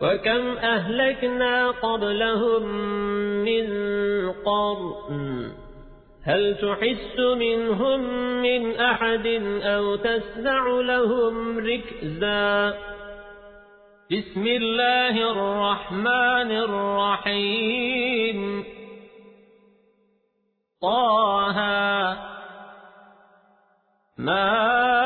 وكم أهلكنا قبلهم من قرن هل تحس منهم من أحد أو تسمع لهم ركزا بسم الله الرحمن الرحيم طه ما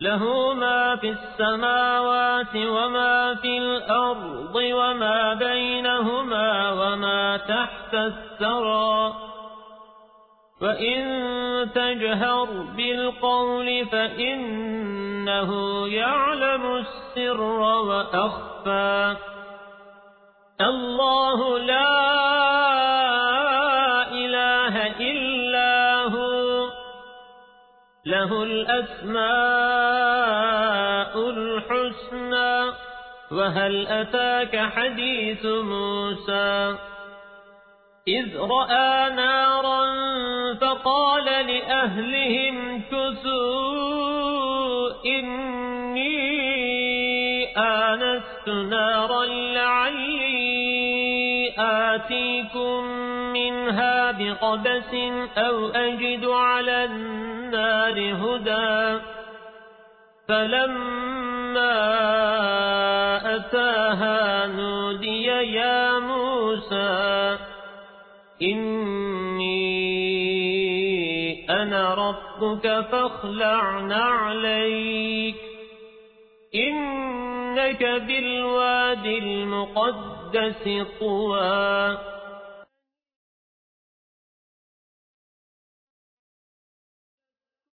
له ما في السماوات وما في الأرض وما بينهما وما تحت الثرى. فإن تجهر بالقول فإنه يعلم السر وأخفى. الله لا إله إلا له الأسماء الحسنى وهل أتاك حديث موسى؟ إذ رأى نارا فقال لأهلهم كثوا إني آنست نارا لعلي آتيكم منها بقبس أو أجد على النار هدى فلما أتاها نودي يا موسى إني أنا ربك فاخلع نعليك إنك بالوادي المقدس طوى